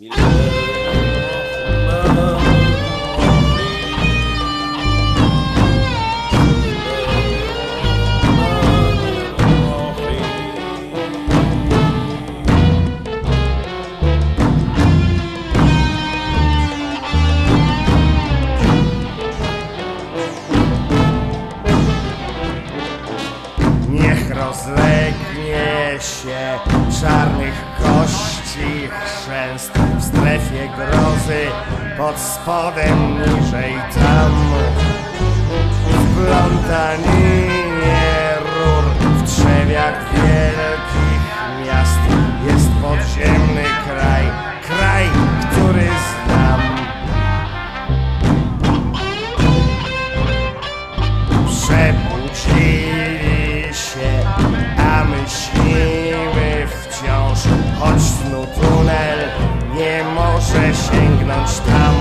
Niech rozlegnie się cich chrzęst w strefie grozy pod spodem niżej tam. snu tunel nie może sięgnąć tam,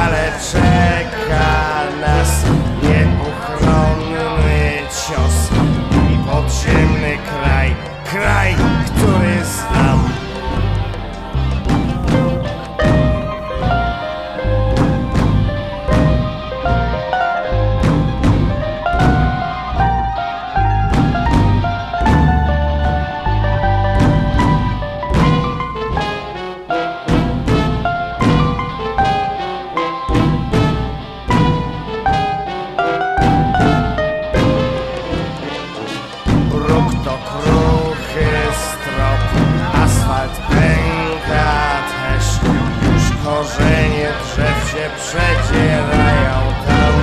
ale czeka nas nieuchronny cios i podziemny kraj, kraj. korzenie drzew się przecierają tam.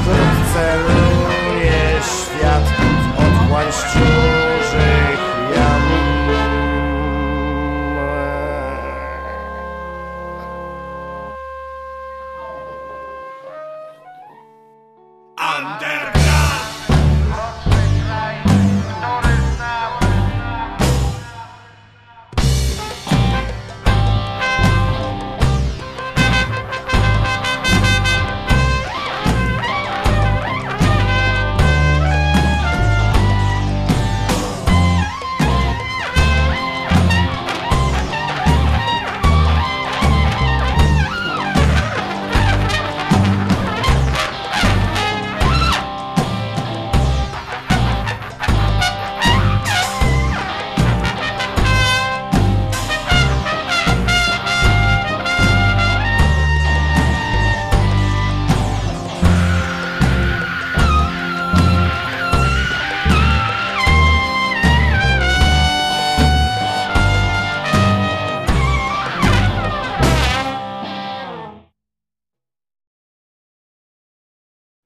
Wkrótce runie świat w otchłań szczurzych jam. Under